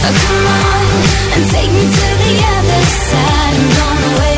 Oh, come on and take me to the other side. I'm gonna wait.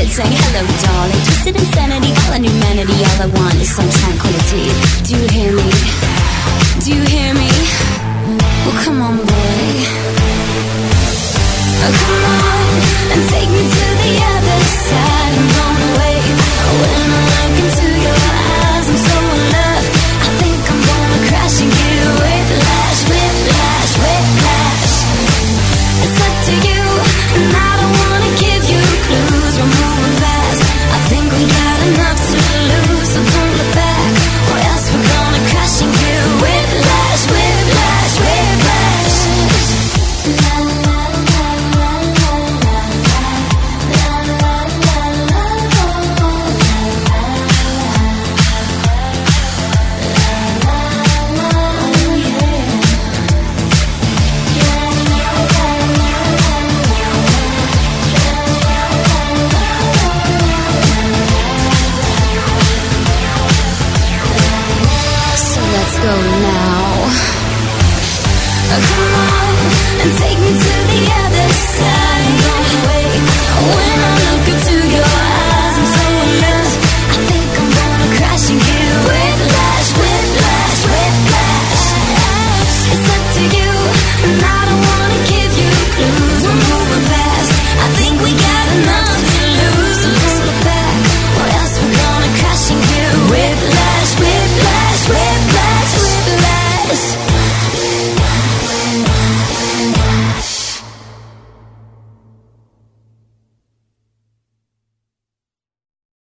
kid saying hello, darling. Twisted insanity, call calling humanity. All I want is some tranquility. Do you hear me? Do you hear me? Well, come on, boy. Oh, come on. go now. Come on and take me to the other side.